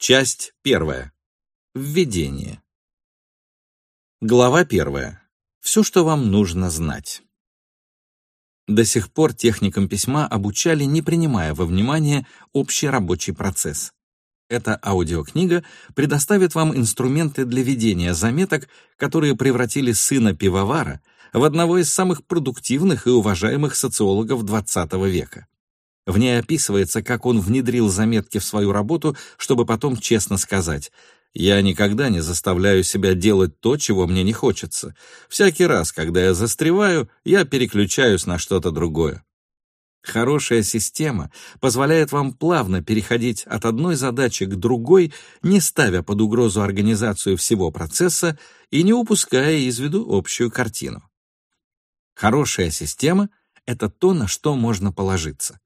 Часть первая. Введение. Глава первая. Все, что вам нужно знать. До сих пор техникам письма обучали, не принимая во внимание общий рабочий процесс. Эта аудиокнига предоставит вам инструменты для ведения заметок, которые превратили сына пивовара в одного из самых продуктивных и уважаемых социологов XX века. В ней описывается, как он внедрил заметки в свою работу, чтобы потом честно сказать «Я никогда не заставляю себя делать то, чего мне не хочется. Всякий раз, когда я застреваю, я переключаюсь на что-то другое». Хорошая система позволяет вам плавно переходить от одной задачи к другой, не ставя под угрозу организацию всего процесса и не упуская из виду общую картину. Хорошая система — это то, на что можно положиться.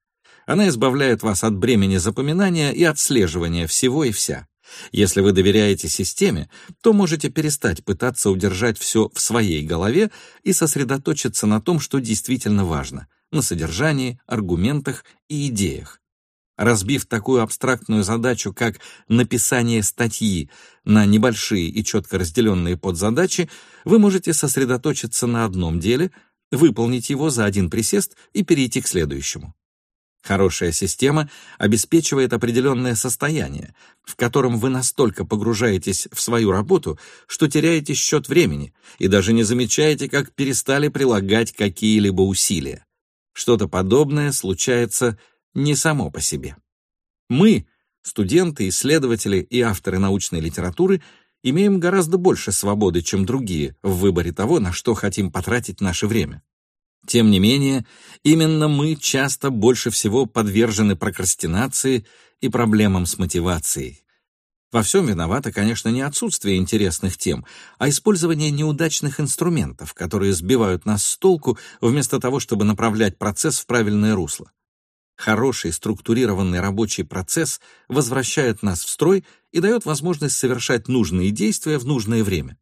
Она избавляет вас от бремени запоминания и отслеживания всего и вся. Если вы доверяете системе, то можете перестать пытаться удержать все в своей голове и сосредоточиться на том, что действительно важно — на содержании, аргументах и идеях. Разбив такую абстрактную задачу, как написание статьи, на небольшие и четко разделенные подзадачи, вы можете сосредоточиться на одном деле, выполнить его за один присест и перейти к следующему. Хорошая система обеспечивает определенное состояние, в котором вы настолько погружаетесь в свою работу, что теряете счет времени и даже не замечаете, как перестали прилагать какие-либо усилия. Что-то подобное случается не само по себе. Мы, студенты, исследователи и авторы научной литературы, имеем гораздо больше свободы, чем другие, в выборе того, на что хотим потратить наше время. Тем не менее, именно мы часто больше всего подвержены прокрастинации и проблемам с мотивацией. Во всем виновато, конечно, не отсутствие интересных тем, а использование неудачных инструментов, которые сбивают нас с толку, вместо того, чтобы направлять процесс в правильное русло. Хороший структурированный рабочий процесс возвращает нас в строй и дает возможность совершать нужные действия в нужное время.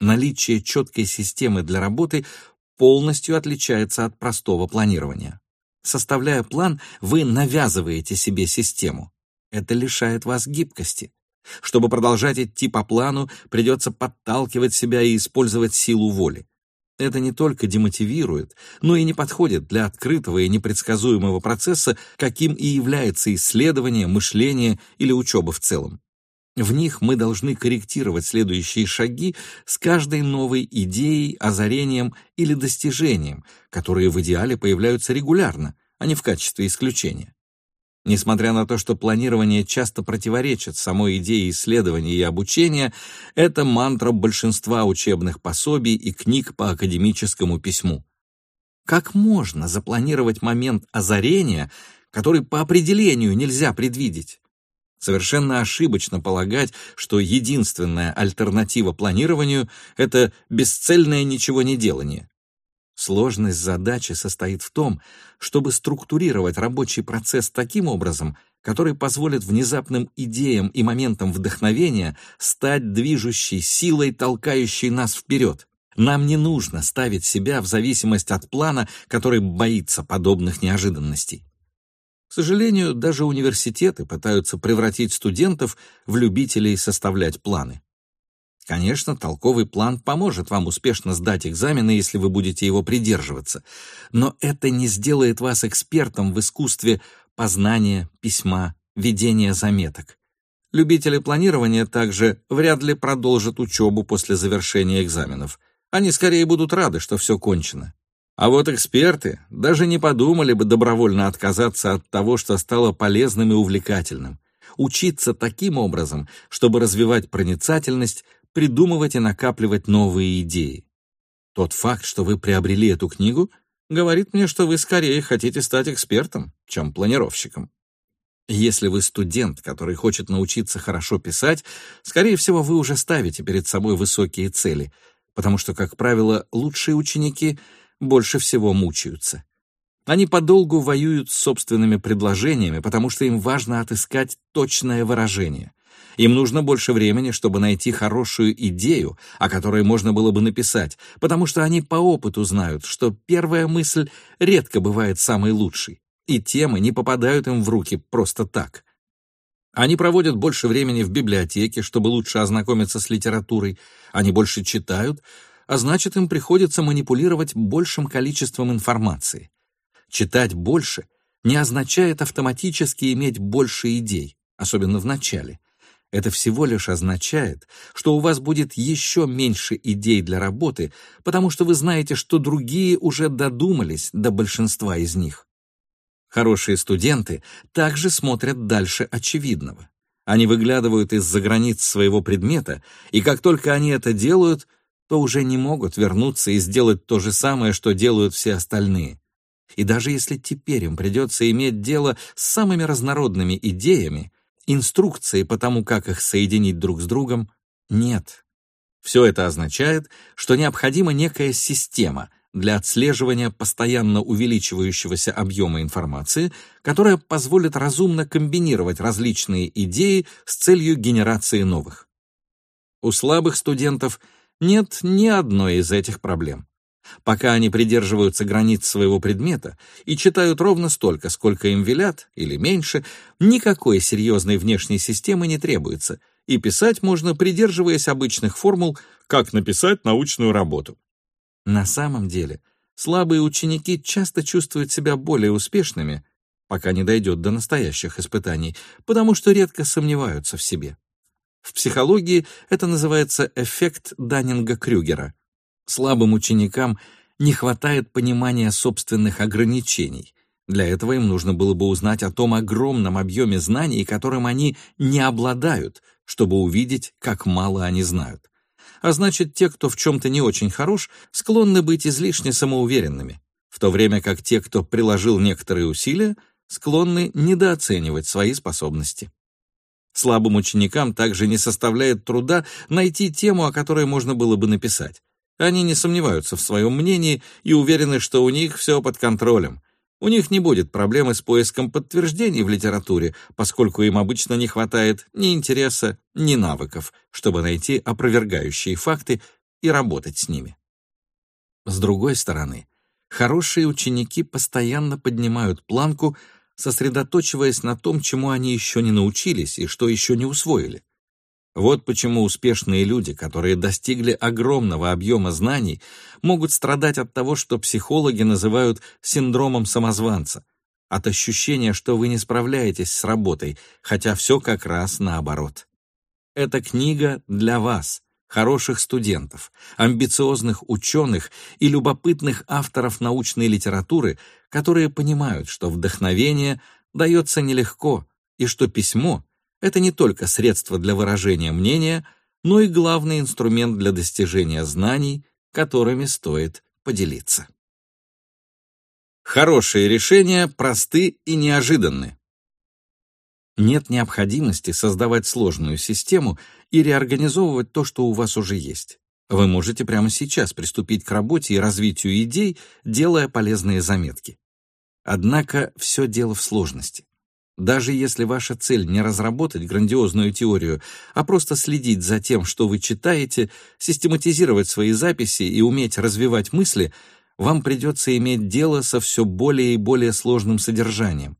Наличие четкой системы для работы полностью отличается от простого планирования. Составляя план, вы навязываете себе систему. Это лишает вас гибкости. Чтобы продолжать идти по плану, придется подталкивать себя и использовать силу воли. Это не только демотивирует, но и не подходит для открытого и непредсказуемого процесса, каким и является исследование, мышление или учеба в целом. В них мы должны корректировать следующие шаги с каждой новой идеей, озарением или достижением, которые в идеале появляются регулярно, а не в качестве исключения. Несмотря на то, что планирование часто противоречит самой идее исследования и обучения, это мантра большинства учебных пособий и книг по академическому письму. Как можно запланировать момент озарения, который по определению нельзя предвидеть? Совершенно ошибочно полагать, что единственная альтернатива планированию — это бесцельное ничего не делание. Сложность задачи состоит в том, чтобы структурировать рабочий процесс таким образом, который позволит внезапным идеям и моментам вдохновения стать движущей силой, толкающей нас вперед. Нам не нужно ставить себя в зависимость от плана, который боится подобных неожиданностей. Сожалению, даже университеты пытаются превратить студентов в любителей составлять планы. Конечно, толковый план поможет вам успешно сдать экзамены, если вы будете его придерживаться, но это не сделает вас экспертом в искусстве познания, письма, ведения заметок. Любители планирования также вряд ли продолжат учебу после завершения экзаменов. Они скорее будут рады, что все кончено. А вот эксперты даже не подумали бы добровольно отказаться от того, что стало полезным и увлекательным. Учиться таким образом, чтобы развивать проницательность, придумывать и накапливать новые идеи. Тот факт, что вы приобрели эту книгу, говорит мне, что вы скорее хотите стать экспертом, чем планировщиком. Если вы студент, который хочет научиться хорошо писать, скорее всего, вы уже ставите перед собой высокие цели, потому что, как правило, лучшие ученики — больше всего мучаются. Они подолгу воюют с собственными предложениями, потому что им важно отыскать точное выражение. Им нужно больше времени, чтобы найти хорошую идею, о которой можно было бы написать, потому что они по опыту знают, что первая мысль редко бывает самой лучшей, и темы не попадают им в руки просто так. Они проводят больше времени в библиотеке, чтобы лучше ознакомиться с литературой, они больше читают, а значит, им приходится манипулировать большим количеством информации. Читать больше не означает автоматически иметь больше идей, особенно в начале. Это всего лишь означает, что у вас будет еще меньше идей для работы, потому что вы знаете, что другие уже додумались до большинства из них. Хорошие студенты также смотрят дальше очевидного. Они выглядывают из-за границ своего предмета, и как только они это делают, то уже не могут вернуться и сделать то же самое, что делают все остальные. И даже если теперь им придется иметь дело с самыми разнородными идеями, инструкции по тому, как их соединить друг с другом, нет. Все это означает, что необходима некая система для отслеживания постоянно увеличивающегося объема информации, которая позволит разумно комбинировать различные идеи с целью генерации новых. У слабых студентов нет ни одной из этих проблем. Пока они придерживаются границ своего предмета и читают ровно столько, сколько им велят, или меньше, никакой серьезной внешней системы не требуется, и писать можно, придерживаясь обычных формул, как написать научную работу. На самом деле, слабые ученики часто чувствуют себя более успешными, пока не дойдет до настоящих испытаний, потому что редко сомневаются в себе. В психологии это называется эффект Даннинга-Крюгера — Слабым ученикам не хватает понимания собственных ограничений. Для этого им нужно было бы узнать о том огромном объеме знаний, которым они не обладают, чтобы увидеть, как мало они знают. А значит, те, кто в чем-то не очень хорош, склонны быть излишне самоуверенными, в то время как те, кто приложил некоторые усилия, склонны недооценивать свои способности. Слабым ученикам также не составляет труда найти тему, о которой можно было бы написать. Они не сомневаются в своем мнении и уверены, что у них все под контролем. У них не будет проблемы с поиском подтверждений в литературе, поскольку им обычно не хватает ни интереса, ни навыков, чтобы найти опровергающие факты и работать с ними. С другой стороны, хорошие ученики постоянно поднимают планку, сосредоточиваясь на том, чему они еще не научились и что еще не усвоили. Вот почему успешные люди, которые достигли огромного объема знаний, могут страдать от того, что психологи называют синдромом самозванца, от ощущения, что вы не справляетесь с работой, хотя все как раз наоборот. Эта книга для вас, хороших студентов, амбициозных ученых и любопытных авторов научной литературы, которые понимают, что вдохновение дается нелегко и что письмо — это не только средство для выражения мнения, но и главный инструмент для достижения знаний, которыми стоит поделиться. Хорошие решения просты и неожиданны. Нет необходимости создавать сложную систему и реорганизовывать то, что у вас уже есть. Вы можете прямо сейчас приступить к работе и развитию идей, делая полезные заметки. Однако все дело в сложности. Даже если ваша цель не разработать грандиозную теорию, а просто следить за тем, что вы читаете, систематизировать свои записи и уметь развивать мысли, вам придется иметь дело со все более и более сложным содержанием.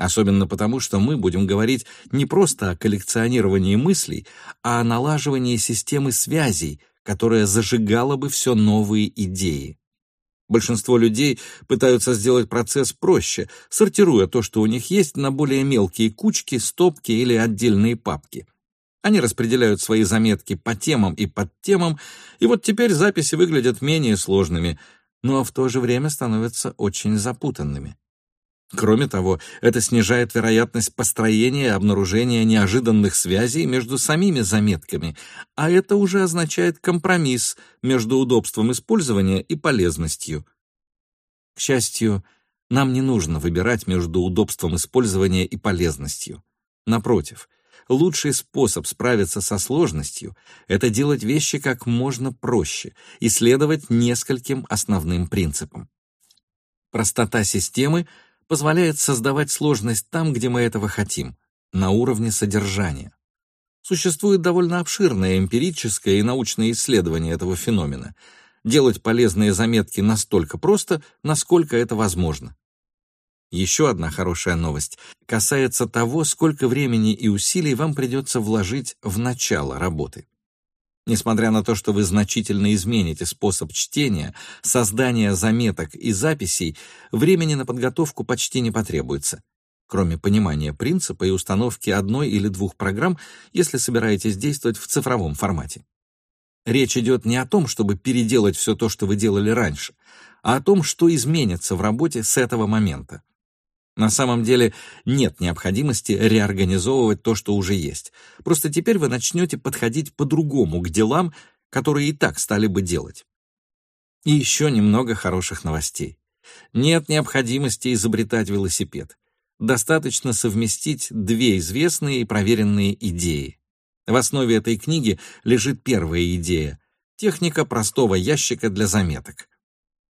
Особенно потому, что мы будем говорить не просто о коллекционировании мыслей, а о налаживании системы связей, которая зажигала бы все новые идеи. Большинство людей пытаются сделать процесс проще, сортируя то, что у них есть, на более мелкие кучки, стопки или отдельные папки. Они распределяют свои заметки по темам и подтемам, и вот теперь записи выглядят менее сложными, но в то же время становятся очень запутанными. Кроме того, это снижает вероятность построения и обнаружения неожиданных связей между самими заметками, а это уже означает компромисс между удобством использования и полезностью. К счастью, нам не нужно выбирать между удобством использования и полезностью. Напротив, лучший способ справиться со сложностью — это делать вещи как можно проще и следовать нескольким основным принципам. Простота системы — позволяет создавать сложность там, где мы этого хотим, на уровне содержания. Существует довольно обширное эмпирическое и научное исследование этого феномена. Делать полезные заметки настолько просто, насколько это возможно. Еще одна хорошая новость касается того, сколько времени и усилий вам придется вложить в начало работы. Несмотря на то, что вы значительно измените способ чтения, создания заметок и записей, времени на подготовку почти не потребуется, кроме понимания принципа и установки одной или двух программ, если собираетесь действовать в цифровом формате. Речь идет не о том, чтобы переделать все то, что вы делали раньше, а о том, что изменится в работе с этого момента. На самом деле нет необходимости реорганизовывать то, что уже есть. Просто теперь вы начнете подходить по-другому к делам, которые и так стали бы делать. И еще немного хороших новостей. Нет необходимости изобретать велосипед. Достаточно совместить две известные и проверенные идеи. В основе этой книги лежит первая идея — техника простого ящика для заметок.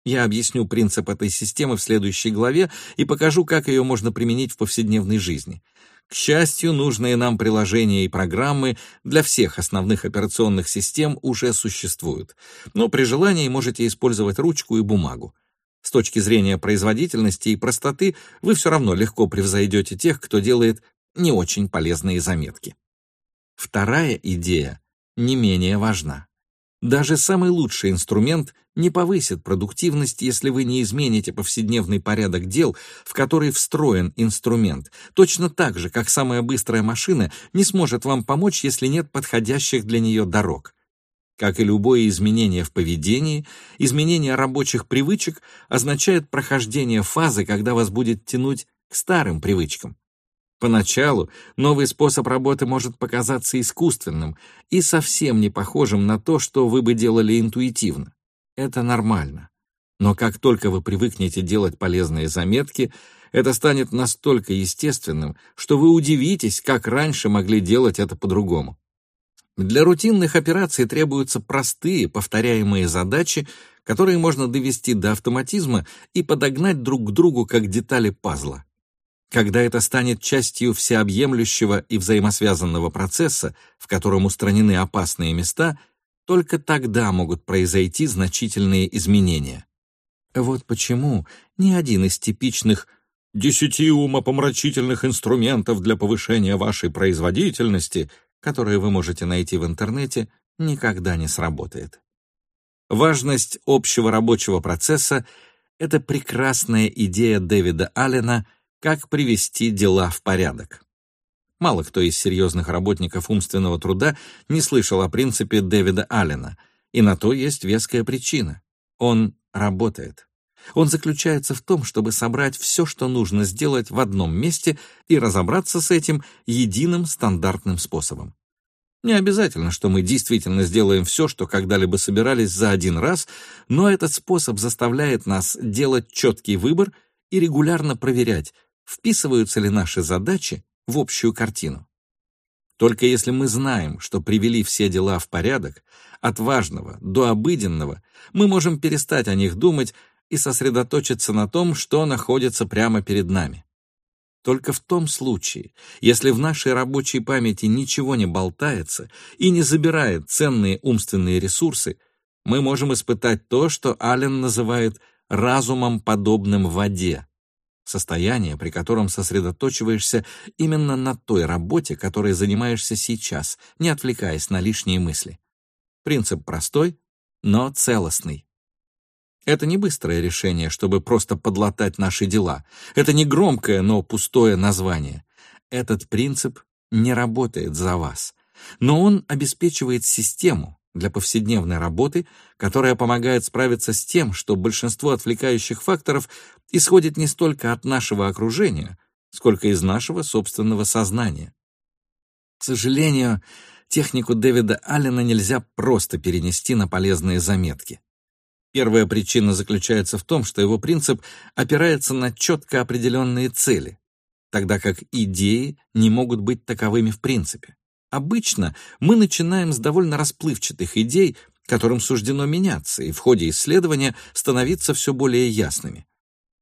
Я объясню принцип этой системы в следующей главе и покажу, как ее можно применить в повседневной жизни. К счастью, нужные нам приложения и программы для всех основных операционных систем уже существуют, но при желании можете использовать ручку и бумагу. С точки зрения производительности и простоты вы все равно легко превзойдете тех, кто делает не очень полезные заметки. Вторая идея не менее важна. Даже самый лучший инструмент не повысит продуктивность, если вы не измените повседневный порядок дел, в который встроен инструмент, точно так же, как самая быстрая машина не сможет вам помочь, если нет подходящих для нее дорог. Как и любое изменение в поведении, изменение рабочих привычек означает прохождение фазы, когда вас будет тянуть к старым привычкам. Поначалу новый способ работы может показаться искусственным и совсем не похожим на то, что вы бы делали интуитивно. Это нормально. Но как только вы привыкнете делать полезные заметки, это станет настолько естественным, что вы удивитесь, как раньше могли делать это по-другому. Для рутинных операций требуются простые, повторяемые задачи, которые можно довести до автоматизма и подогнать друг к другу как детали пазла. Когда это станет частью всеобъемлющего и взаимосвязанного процесса, в котором устранены опасные места, только тогда могут произойти значительные изменения. Вот почему ни один из типичных «десяти умопомрачительных инструментов для повышения вашей производительности», которые вы можете найти в интернете, никогда не сработает. Важность общего рабочего процесса — это прекрасная идея Дэвида Аллена — как привести дела в порядок. Мало кто из серьезных работников умственного труда не слышал о принципе Дэвида Аллена, и на то есть веская причина. Он работает. Он заключается в том, чтобы собрать все, что нужно сделать в одном месте и разобраться с этим единым стандартным способом. Не обязательно, что мы действительно сделаем все, что когда-либо собирались за один раз, но этот способ заставляет нас делать четкий выбор и регулярно проверять, вписываются ли наши задачи в общую картину. Только если мы знаем, что привели все дела в порядок, от важного до обыденного, мы можем перестать о них думать и сосредоточиться на том, что находится прямо перед нами. Только в том случае, если в нашей рабочей памяти ничего не болтается и не забирает ценные умственные ресурсы, мы можем испытать то, что Аллен называет разумом, подобным воде, состояние, при котором сосредоточиваешься именно на той работе, которой занимаешься сейчас, не отвлекаясь на лишние мысли. Принцип простой, но целостный. Это не быстрое решение, чтобы просто подлатать наши дела. Это не громкое, но пустое название. Этот принцип не работает за вас. Но он обеспечивает систему, для повседневной работы, которая помогает справиться с тем, что большинство отвлекающих факторов исходит не столько от нашего окружения, сколько из нашего собственного сознания. К сожалению, технику Дэвида Аллена нельзя просто перенести на полезные заметки. Первая причина заключается в том, что его принцип опирается на четко определенные цели, тогда как идеи не могут быть таковыми в принципе. Обычно мы начинаем с довольно расплывчатых идей, которым суждено меняться и в ходе исследования становиться все более ясными.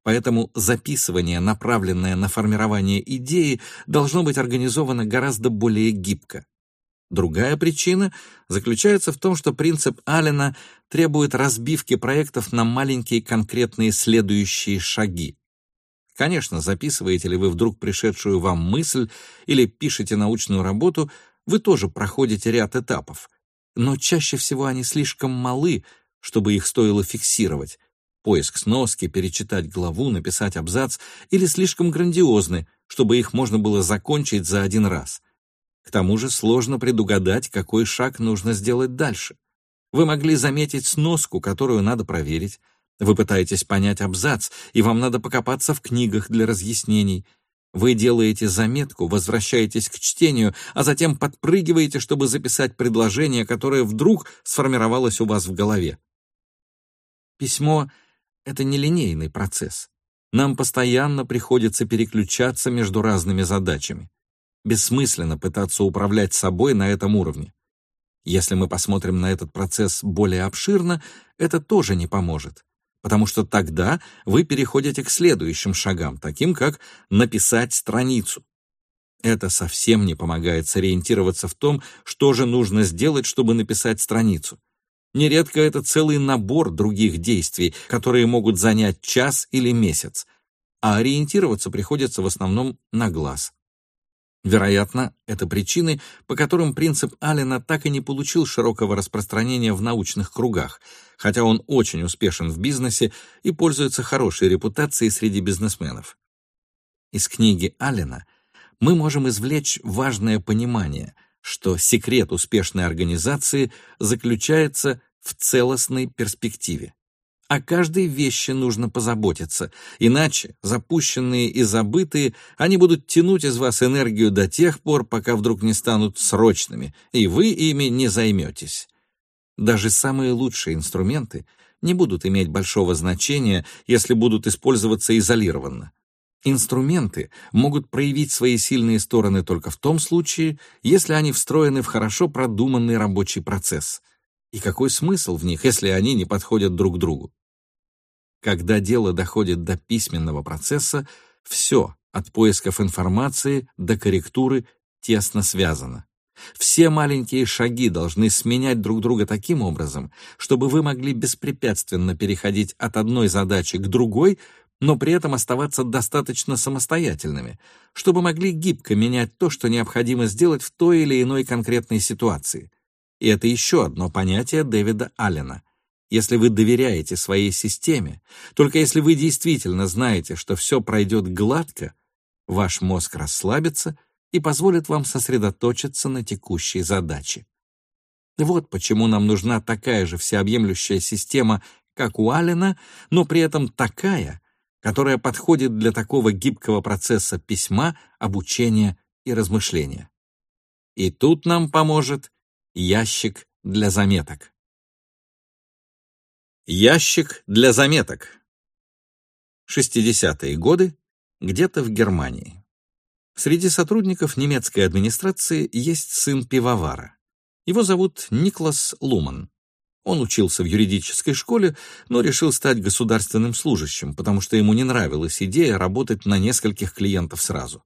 Поэтому записывание, направленное на формирование идеи, должно быть организовано гораздо более гибко. Другая причина заключается в том, что принцип Аллена требует разбивки проектов на маленькие конкретные следующие шаги. Конечно, записываете ли вы вдруг пришедшую вам мысль или пишете научную работу, вы тоже проходите ряд этапов. Но чаще всего они слишком малы, чтобы их стоило фиксировать. Поиск сноски, перечитать главу, написать абзац, или слишком грандиозны, чтобы их можно было закончить за один раз. К тому же сложно предугадать, какой шаг нужно сделать дальше. Вы могли заметить сноску, которую надо проверить. Вы пытаетесь понять абзац, и вам надо покопаться в книгах для разъяснений. Вы делаете заметку, возвращаетесь к чтению, а затем подпрыгиваете, чтобы записать предложение, которое вдруг сформировалось у вас в голове. Письмо — это нелинейный процесс. Нам постоянно приходится переключаться между разными задачами. Бессмысленно пытаться управлять собой на этом уровне. Если мы посмотрим на этот процесс более обширно, это тоже не поможет, потому что тогда вы переходите к следующим шагам, таким как написать страницу. Это совсем не помогает сориентироваться в том, что же нужно сделать, чтобы написать страницу. Нередко это целый набор других действий, которые могут занять час или месяц, а ориентироваться приходится в основном на глаз. Вероятно, это причины, по которым принцип Аллена так и не получил широкого распространения в научных кругах, хотя он очень успешен в бизнесе и пользуется хорошей репутацией среди бизнесменов. Из книги Аллена мы можем извлечь важное понимание, что секрет успешной организации заключается в целостной перспективе. О каждой вещи нужно позаботиться, иначе, запущенные и забытые, они будут тянуть из вас энергию до тех пор, пока вдруг не станут срочными, и вы ими не займетесь. Даже самые лучшие инструменты не будут иметь большого значения, если будут использоваться изолированно. Инструменты могут проявить свои сильные стороны только в том случае, если они встроены в хорошо продуманный рабочий процесс — и какой смысл в них, если они не подходят друг другу? Когда дело доходит до письменного процесса, все, от поисков информации до корректуры, тесно связано. Все маленькие шаги должны сменять друг друга таким образом, чтобы вы могли беспрепятственно переходить от одной задачи к другой, но при этом оставаться достаточно самостоятельными, чтобы могли гибко менять то, что необходимо сделать в той или иной конкретной ситуации. И это еще одно понятие Дэвида Аллена. Если вы доверяете своей системе, только если вы действительно знаете, что все пройдет гладко, ваш мозг расслабится и позволит вам сосредоточиться на текущей задаче. Вот почему нам нужна такая же всеобъемлющая система, как у Аллена, но при этом такая, которая подходит для такого гибкого процесса письма, обучения и размышления. И тут нам поможет Ящик для заметок. Ящик для заметок. 60-е годы, где-то в Германии. Среди сотрудников немецкой администрации есть сын пивовара. Его зовут Никлас Луман. Он учился в юридической школе, но решил стать государственным служащим, потому что ему не нравилась идея работать на нескольких клиентов сразу.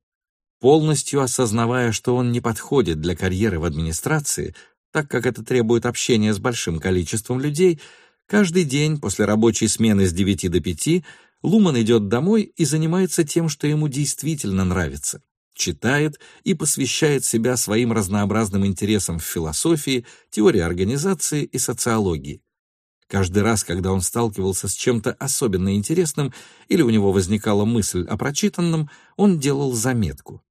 Полностью осознавая, что он не подходит для карьеры в администрации, так как это требует общения с большим количеством людей, каждый день после рабочей смены с 9 до 5 Луман идет домой и занимается тем, что ему действительно нравится. Читает и посвящает себя своим разнообразным интересам в философии, теории организации и социологии. Каждый раз, когда он сталкивался с чем-то особенно интересным или у него возникала мысль о прочитанном, он делал заметку.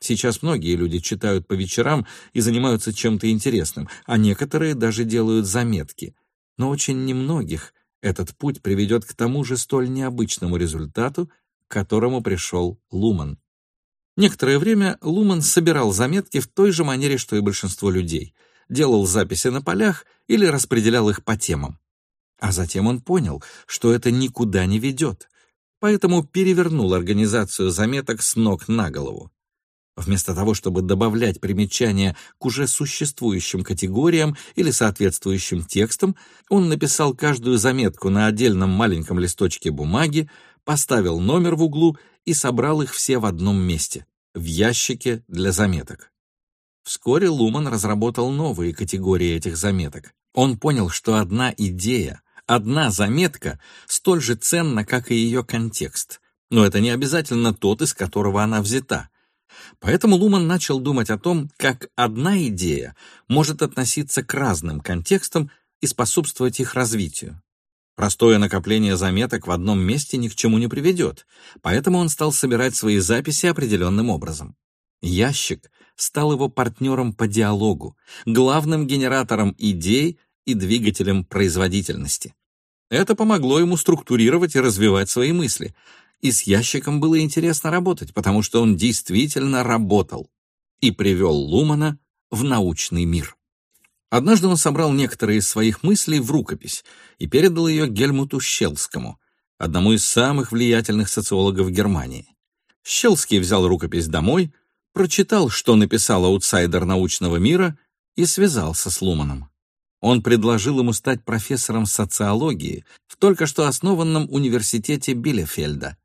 Сейчас многие люди читают по вечерам и занимаются чем-то интересным, а некоторые даже делают заметки. Но очень немногих этот путь приведет к тому же столь необычному результату, к которому пришел Луман. Некоторое время Луман собирал заметки в той же манере, что и большинство людей. Делал записи на полях или распределял их по темам. А затем он понял, что это никуда не ведет, поэтому перевернул организацию заметок с ног на голову. Вместо того, чтобы добавлять примечания к уже существующим категориям или соответствующим текстам, он написал каждую заметку на отдельном маленьком листочке бумаги, поставил номер в углу и собрал их все в одном месте, в ящике для заметок. Вскоре Луман разработал новые категории этих заметок. Он понял, что одна идея, одна заметка столь же ценна, как и ее контекст — Но это не обязательно тот, из которого она взята. Поэтому Луман начал думать о том, как одна идея может относиться к разным контекстам и способствовать их развитию. Простое накопление заметок в одном месте ни к чему не приведет, поэтому он стал собирать свои записи определенным образом. Ящик стал его партнером по диалогу, главным генератором идей и двигателем производительности. Это помогло ему структурировать и развивать свои мысли. И с ящиком было интересно работать, потому что он действительно работал и привел Лумана в научный мир. Однажды он собрал некоторые из своих мыслей в рукопись и передал ее Гельмуту Щелскому, одному из самых влиятельных социологов Германии. Щелский взял рукопись домой, прочитал, что написал аутсайдер научного мира, и связался с Луманом. Он предложил ему стать профессором социологии в только что основанном университете Билефельда.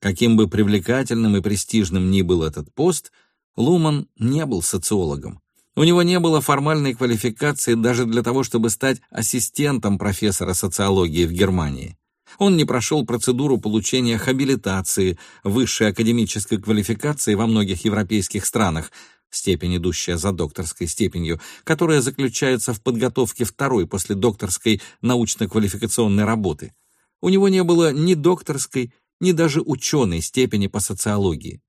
Каким бы привлекательным и престижным ни был этот пост, Луман не был социологом. У него не было формальной квалификации даже для того, чтобы стать ассистентом профессора социологии в Германии. Он не прошел процедуру получения хабилитации, высшей академической квалификации во многих европейских странах, степень, идущая за докторской степенью, которая заключается в подготовке второй после докторской научно-квалификационной работы. У него не было ни докторской, ни даже ученой степени по социологии.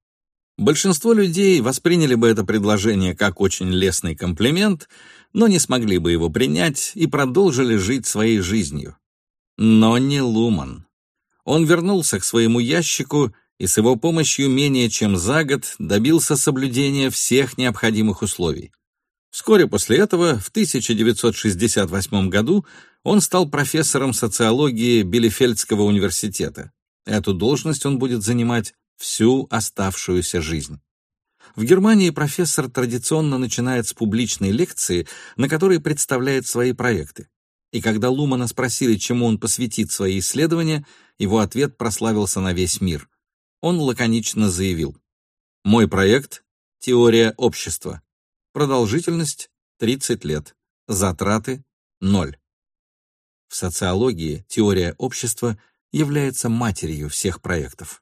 Большинство людей восприняли бы это предложение как очень лестный комплимент, но не смогли бы его принять и продолжили жить своей жизнью. Но не Луман. Он вернулся к своему ящику и с его помощью менее чем за год добился соблюдения всех необходимых условий. Вскоре после этого, в 1968 году, он стал профессором социологии Билефельдского университета. Эту должность он будет занимать всю оставшуюся жизнь. В Германии профессор традиционно начинает с публичной лекции, на которой представляет свои проекты. И когда Лумана спросили, чему он посвятит свои исследования, его ответ прославился на весь мир. Он лаконично заявил. «Мой проект — теория общества. Продолжительность — 30 лет. Затраты — ноль». В социологии теория общества является матерью всех проектов.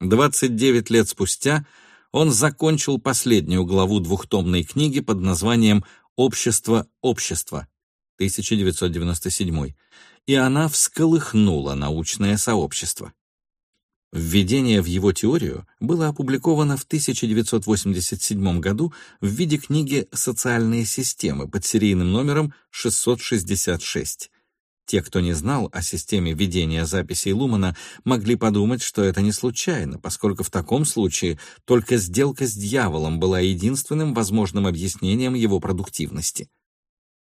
29 лет спустя он закончил последнюю главу двухтомной книги под названием «Общество общества» 1997, и она всколыхнула научное сообщество. Введение в его теорию было опубликовано в 1987 году в виде книги «Социальные системы» под серийным номером 666. Те, кто не знал о системе ведения записей Лумана, могли подумать, что это не случайно, поскольку в таком случае только сделка с дьяволом была единственным возможным объяснением его продуктивности.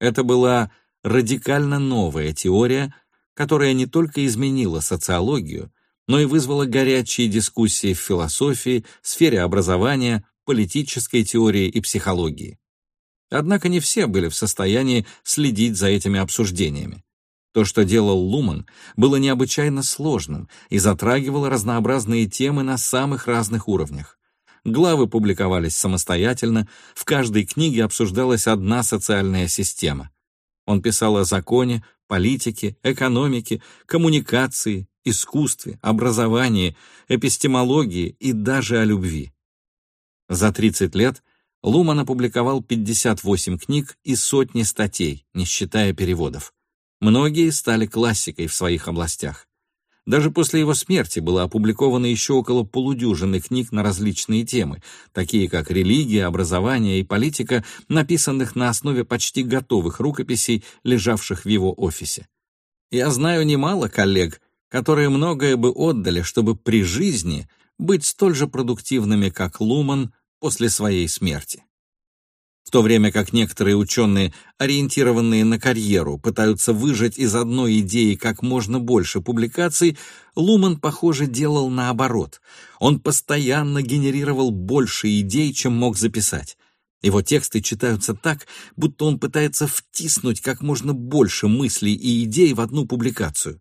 Это была радикально новая теория, которая не только изменила социологию, но и вызвала горячие дискуссии в философии, сфере образования, политической теории и психологии. Однако не все были в состоянии следить за этими обсуждениями. То, что делал Луман, было необычайно сложным и затрагивало разнообразные темы на самых разных уровнях. Главы публиковались самостоятельно, в каждой книге обсуждалась одна социальная система. Он писал о законе, политике, экономике, коммуникации, искусстве, образовании, эпистемологии и даже о любви. За 30 лет Луман опубликовал 58 книг и сотни статей, не считая переводов. Многие стали классикой в своих областях. Даже после его смерти было опубликовано еще около полудюжины книг на различные темы, такие как религия, образование и политика, написанных на основе почти готовых рукописей, лежавших в его офисе. Я знаю немало коллег, которые многое бы отдали, чтобы при жизни быть столь же продуктивными, как Луман после своей смерти. В то время как некоторые ученые, ориентированные на карьеру, пытаются выжать из одной идеи как можно больше публикаций, Луман, похоже, делал наоборот. Он постоянно генерировал больше идей, чем мог записать. Его тексты читаются так, будто он пытается втиснуть как можно больше мыслей и идей в одну публикацию.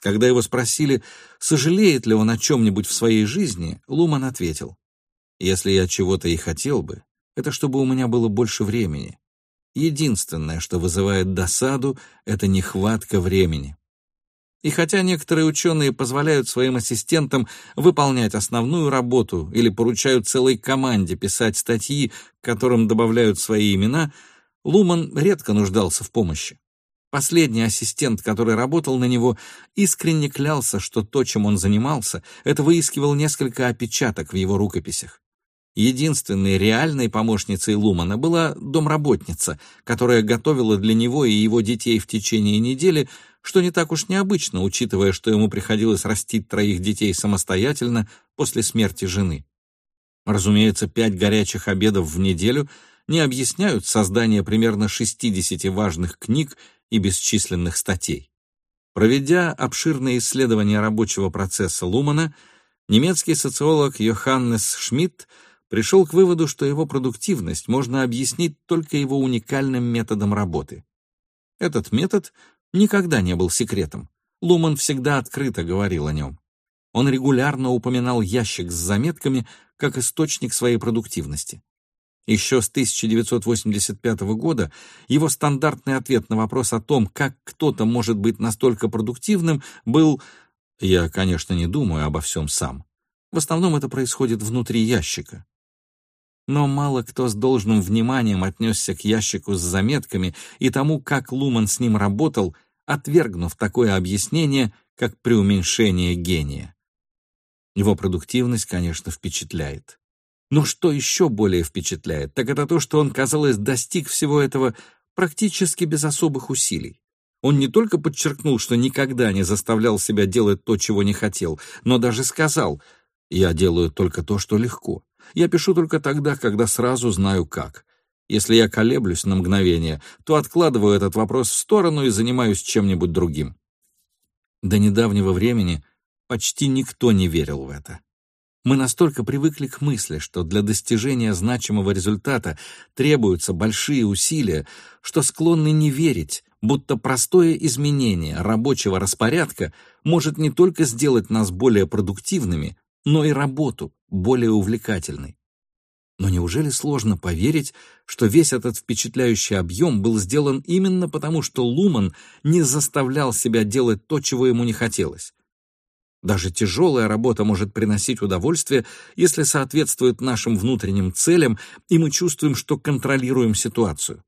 Когда его спросили, сожалеет ли он о чем-нибудь в своей жизни, Луман ответил, «Если я чего-то и хотел бы, это чтобы у меня было больше времени. Единственное, что вызывает досаду, это нехватка времени». И хотя некоторые ученые позволяют своим ассистентам выполнять основную работу или поручают целой команде писать статьи, которым добавляют свои имена, Луман редко нуждался в помощи. Последний ассистент, который работал на него, искренне клялся, что то, чем он занимался, это выискивал несколько опечаток в его рукописях. Единственной реальной помощницей Лумана была домработница, которая готовила для него и его детей в течение недели, что не так уж необычно, учитывая, что ему приходилось растить троих детей самостоятельно после смерти жены. Разумеется, пять горячих обедов в неделю не объясняют создание примерно 60 важных книг и бесчисленных статей. Проведя обширное исследование рабочего процесса Лумана, немецкий социолог Йоханнес Шмидт пришел к выводу, что его продуктивность можно объяснить только его уникальным методом работы. Этот метод никогда не был секретом. Луман всегда открыто говорил о нем. Он регулярно упоминал ящик с заметками как источник своей продуктивности. Еще с 1985 года его стандартный ответ на вопрос о том, как кто-то может быть настолько продуктивным, был «Я, конечно, не думаю обо всем сам. В основном это происходит внутри ящика». Но мало кто с должным вниманием отнесся к ящику с заметками и тому, как Луман с ним работал, отвергнув такое объяснение, как преуменьшение гения. Его продуктивность, конечно, впечатляет. Но что еще более впечатляет, так это то, что он, казалось, достиг всего этого практически без особых усилий. Он не только подчеркнул, что никогда не заставлял себя делать то, чего не хотел, но даже сказал «Я делаю только то, что легко. Я пишу только тогда, когда сразу знаю как. Если я колеблюсь на мгновение, то откладываю этот вопрос в сторону и занимаюсь чем-нибудь другим». До недавнего времени почти никто не верил в это. Мы настолько привыкли к мысли, что для достижения значимого результата требуются большие усилия, что склонны не верить, будто простое изменение рабочего распорядка может не только сделать нас более продуктивными, но и работу более увлекательной. Но неужели сложно поверить, что весь этот впечатляющий объем был сделан именно потому, что Луман не заставлял себя делать то, чего ему не хотелось? Даже тяжелая работа может приносить удовольствие, если соответствует нашим внутренним целям, и мы чувствуем, что контролируем ситуацию.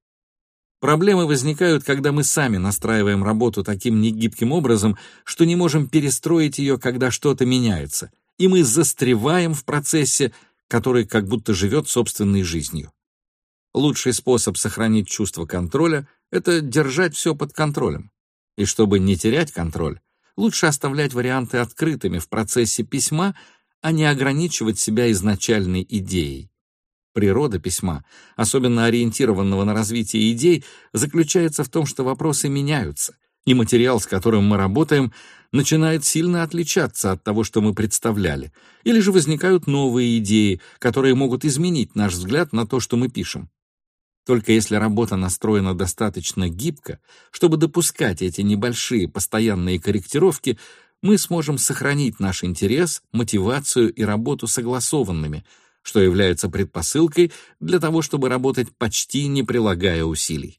Проблемы возникают, когда мы сами настраиваем работу таким негибким образом, что не можем перестроить ее, когда что-то меняется, и мы застреваем в процессе, который как будто живет собственной жизнью. Лучший способ сохранить чувство контроля — это держать все под контролем. И чтобы не терять контроль, лучше оставлять варианты открытыми в процессе письма, а не ограничивать себя изначальной идеей. Природа письма, особенно ориентированного на развитие идей, заключается в том, что вопросы меняются, и материал, с которым мы работаем, начинает сильно отличаться от того, что мы представляли, или же возникают новые идеи, которые могут изменить наш взгляд на то, что мы пишем. Только если работа настроена достаточно гибко, чтобы допускать эти небольшие постоянные корректировки, мы сможем сохранить наш интерес, мотивацию и работу согласованными, что является предпосылкой для того, чтобы работать почти не прилагая усилий.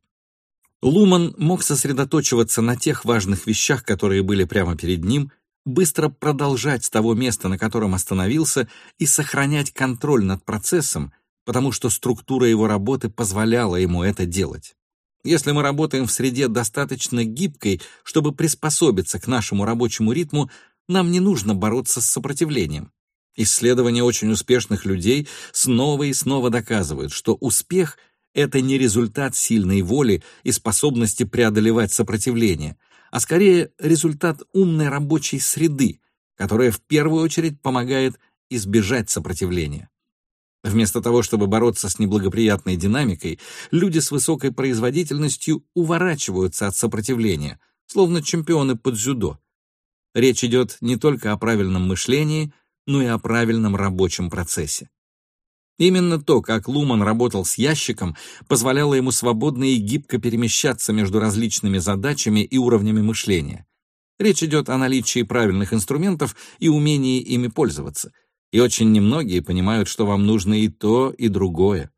Луман мог сосредоточиваться на тех важных вещах, которые были прямо перед ним, быстро продолжать с того места, на котором остановился, и сохранять контроль над процессом, потому что структура его работы позволяла ему это делать. Если мы работаем в среде достаточно гибкой, чтобы приспособиться к нашему рабочему ритму, нам не нужно бороться с сопротивлением. Исследования очень успешных людей снова и снова доказывают, что успех — это не результат сильной воли и способности преодолевать сопротивление, а скорее результат умной рабочей среды, которая в первую очередь помогает избежать сопротивления. Вместо того, чтобы бороться с неблагоприятной динамикой, люди с высокой производительностью уворачиваются от сопротивления, словно чемпионы под дзюдо. Речь идет не только о правильном мышлении, но и о правильном рабочем процессе. Именно то, как Луман работал с ящиком, позволяло ему свободно и гибко перемещаться между различными задачами и уровнями мышления. Речь идет о наличии правильных инструментов и умении ими пользоваться — и очень немногие понимают, что вам нужно и то, и другое.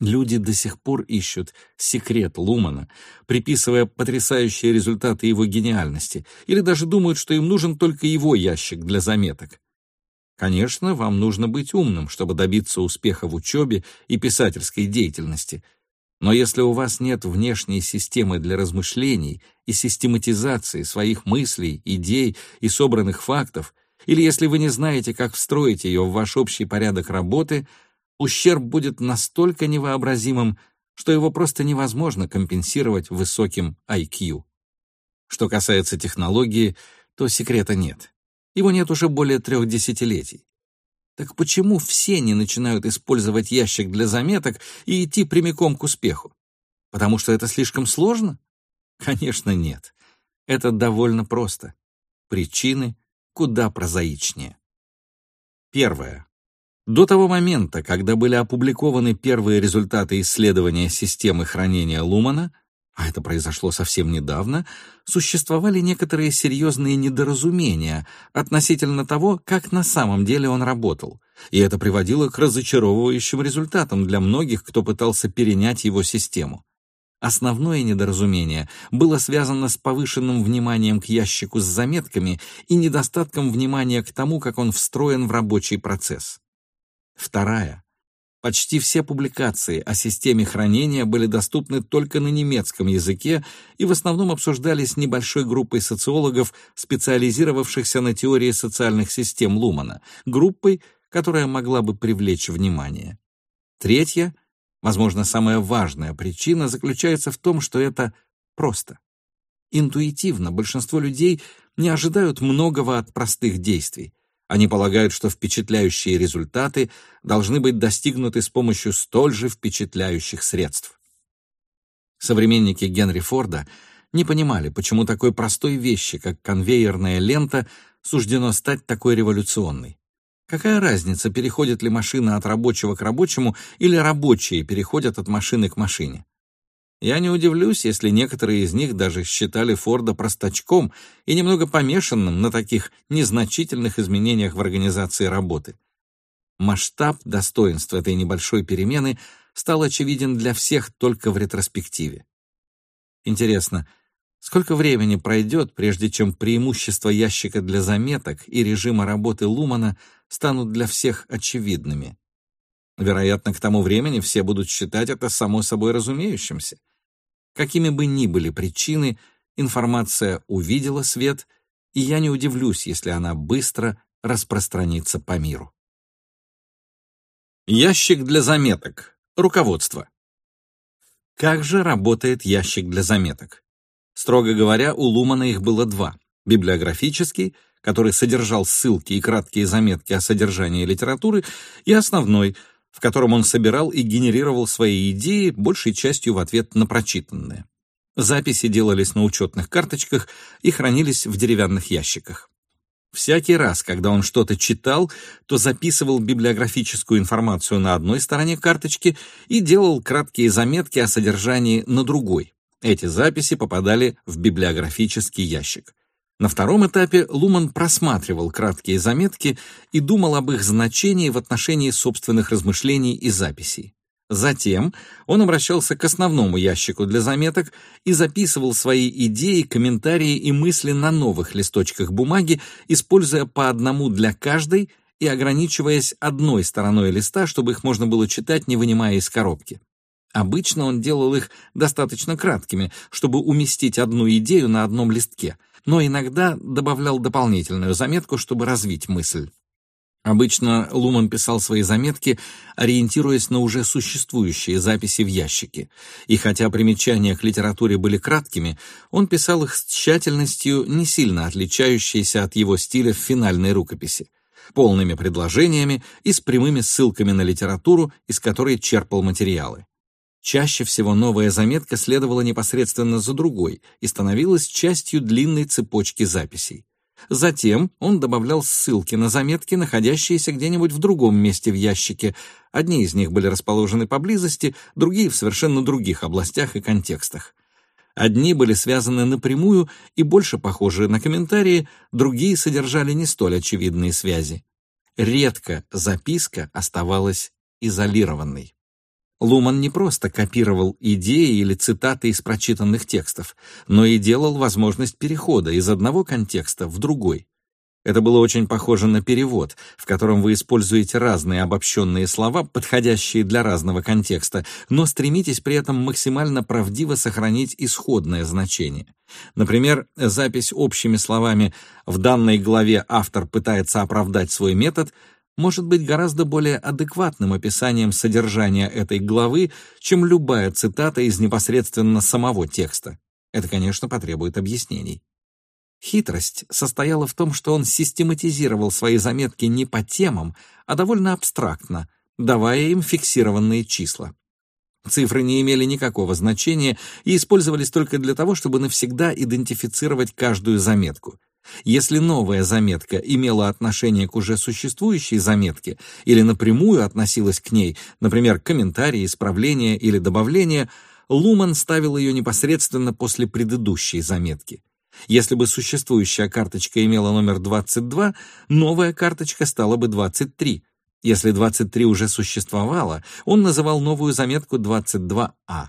Люди до сих пор ищут секрет Лумана, приписывая потрясающие результаты его гениальности, или даже думают, что им нужен только его ящик для заметок. Конечно, вам нужно быть умным, чтобы добиться успеха в учебе и писательской деятельности. Но если у вас нет внешней системы для размышлений и систематизации своих мыслей, идей и собранных фактов, или если вы не знаете, как встроить ее в ваш общий порядок работы – ущерб будет настолько невообразимым, что его просто невозможно компенсировать высоким IQ. Что касается технологии, то секрета нет. Его нет уже более трех десятилетий. Так почему все не начинают использовать ящик для заметок и идти прямиком к успеху? Потому что это слишком сложно? Конечно, нет. Это довольно просто. Причины куда прозаичнее. Первое. До того момента, когда были опубликованы первые результаты исследования системы хранения Лумана, а это произошло совсем недавно, существовали некоторые серьезные недоразумения относительно того, как на самом деле он работал, и это приводило к разочаровывающим результатам для многих, кто пытался перенять его систему. Основное недоразумение было связано с повышенным вниманием к ящику с заметками и недостатком внимания к тому, как он встроен в рабочий процесс. Вторая. Почти все публикации о системе хранения были доступны только на немецком языке и в основном обсуждались небольшой группой социологов, специализировавшихся на теории социальных систем Лумана, группой, которая могла бы привлечь внимание. Третья, возможно, самая важная причина заключается в том, что это просто. Интуитивно большинство людей не ожидают многого от простых действий. Они полагают, что впечатляющие результаты должны быть достигнуты с помощью столь же впечатляющих средств. Современники Генри Форда не понимали, почему такой простой вещи, как конвейерная лента, суждено стать такой революционной. Какая разница, переходит ли машина от рабочего к рабочему или рабочие переходят от машины к машине? Я не удивлюсь, если некоторые из них даже считали Форда простачком и немного помешанным на таких незначительных изменениях в организации работы. Масштаб достоинств этой небольшой перемены стал очевиден для всех только в ретроспективе. Интересно, сколько времени пройдет, прежде чем преимущества ящика для заметок и режима работы Лумана станут для всех очевидными? Вероятно, к тому времени все будут считать это само собой разумеющимся. Какими бы ни были причины, информация увидела свет, и я не удивлюсь, если она быстро распространится по миру. Ящик для заметок. Руководство. Как же работает ящик для заметок? Строго говоря, у Лумана их было два. Библиографический, который содержал ссылки и краткие заметки о содержании литературы, и основной, в котором он собирал и генерировал свои идеи, большей частью в ответ на прочитанное. Записи делались на учетных карточках и хранились в деревянных ящиках. Всякий раз, когда он что-то читал, то записывал библиографическую информацию на одной стороне карточки и делал краткие заметки о содержании на другой. Эти записи попадали в библиографический ящик. На втором этапе Луман просматривал краткие заметки и думал об их значении в отношении собственных размышлений и записей. Затем он обращался к основному ящику для заметок и записывал свои идеи, комментарии и мысли на новых листочках бумаги, используя по одному для каждой и ограничиваясь одной стороной листа, чтобы их можно было читать, не вынимая из коробки. Обычно он делал их достаточно краткими, чтобы уместить одну идею на одном листке — но иногда добавлял дополнительную заметку, чтобы развить мысль. Обычно Луман писал свои заметки, ориентируясь на уже существующие записи в ящике, и хотя примечания к литературе были краткими, он писал их с тщательностью, не сильно отличающейся от его стиля в финальной рукописи, полными предложениями и с прямыми ссылками на литературу, из которой черпал материалы. Чаще всего новая заметка следовала непосредственно за другой и становилась частью длинной цепочки записей. Затем он добавлял ссылки на заметки, находящиеся где-нибудь в другом месте в ящике. Одни из них были расположены поблизости, другие в совершенно других областях и контекстах. Одни были связаны напрямую и больше похожи на комментарии, другие содержали не столь очевидные связи. Редко записка оставалась изолированной. Луман не просто копировал идеи или цитаты из прочитанных текстов, но и делал возможность перехода из одного контекста в другой. Это было очень похоже на перевод, в котором вы используете разные обобщенные слова, подходящие для разного контекста, но стремитесь при этом максимально правдиво сохранить исходное значение. Например, запись общими словами «в данной главе автор пытается оправдать свой метод» может быть гораздо более адекватным описанием содержания этой главы, чем любая цитата из непосредственно самого текста. Это, конечно, потребует объяснений. Хитрость состояла в том, что он систематизировал свои заметки не по темам, а довольно абстрактно, давая им фиксированные числа. Цифры не имели никакого значения и использовались только для того, чтобы навсегда идентифицировать каждую заметку. Если новая заметка имела отношение к уже существующей заметке или напрямую относилась к ней, например, комментарии, исправления или добавления, Луман ставил ее непосредственно после предыдущей заметки. Если бы существующая карточка имела номер 22, новая карточка стала бы 23. Если 23 уже существовала, он называл новую заметку 22А.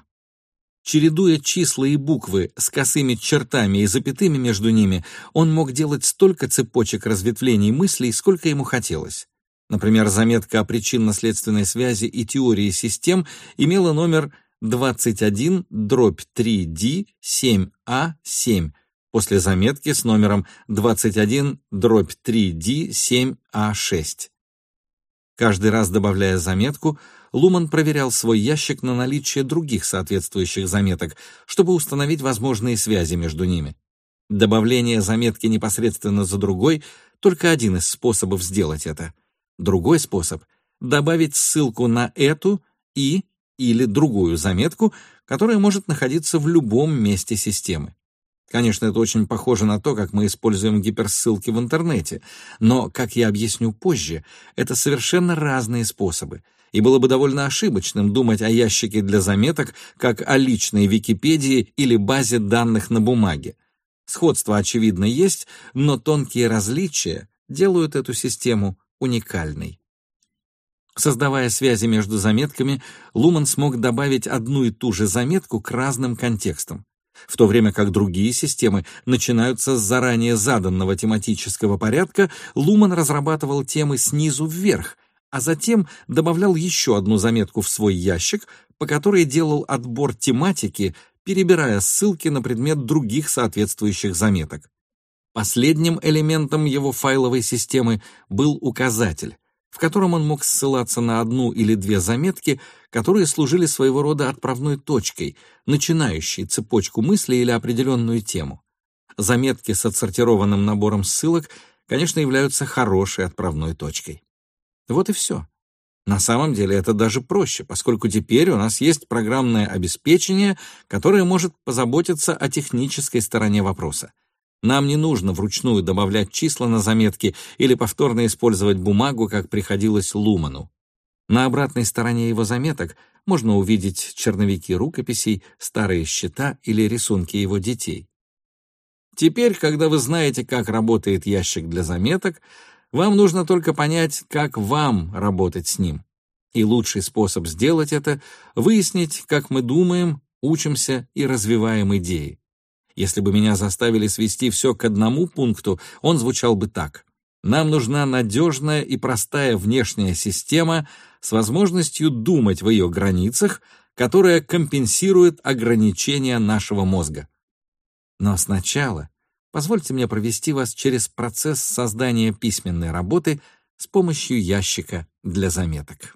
Чередуя числа и буквы с косыми чертами и запятыми между ними, он мог делать столько цепочек разветвлений мыслей, сколько ему хотелось. Например, заметка о причинно-следственной связи и теории систем имела номер 21 дробь 3D 7А7 после заметки с номером 21 дробь 3D 7А6. Каждый раз добавляя заметку, Луман проверял свой ящик на наличие других соответствующих заметок, чтобы установить возможные связи между ними. Добавление заметки непосредственно за другой — только один из способов сделать это. Другой способ — добавить ссылку на эту и или другую заметку, которая может находиться в любом месте системы. Конечно, это очень похоже на то, как мы используем гиперссылки в интернете, но, как я объясню позже, это совершенно разные способы, и было бы довольно ошибочным думать о ящике для заметок как о личной Википедии или базе данных на бумаге. Сходство, очевидно, есть, но тонкие различия делают эту систему уникальной. Создавая связи между заметками, Луман смог добавить одну и ту же заметку к разным контекстам, в то время как другие системы начинаются с заранее заданного тематического порядка, Луман разрабатывал темы снизу вверх, а затем добавлял еще одну заметку в свой ящик, по которой делал отбор тематики, перебирая ссылки на предмет других соответствующих заметок. Последним элементом его файловой системы был указатель, в котором он мог ссылаться на одну или две заметки, которые служили своего рода отправной точкой, начинающей цепочку мыслей или определенную тему. Заметки с отсортированным набором ссылок, конечно, являются хорошей отправной точкой. Вот и все. На самом деле это даже проще, поскольку теперь у нас есть программное обеспечение, которое может позаботиться о технической стороне вопроса. Нам не нужно вручную добавлять числа на заметки или повторно использовать бумагу, как приходилось Луману. На обратной стороне его заметок можно увидеть черновики рукописей, старые счета или рисунки его детей. Теперь, когда вы знаете, как работает ящик для заметок, вам нужно только понять, как вам работать с ним. И лучший способ сделать это — выяснить, как мы думаем, учимся и развиваем идеи. Если бы меня заставили свести все к одному пункту, он звучал бы так. Нам нужна надежная и простая внешняя система с возможностью думать в ее границах, которая компенсирует ограничения нашего мозга. Но сначала позвольте мне провести вас через процесс создания письменной работы с помощью ящика для заметок.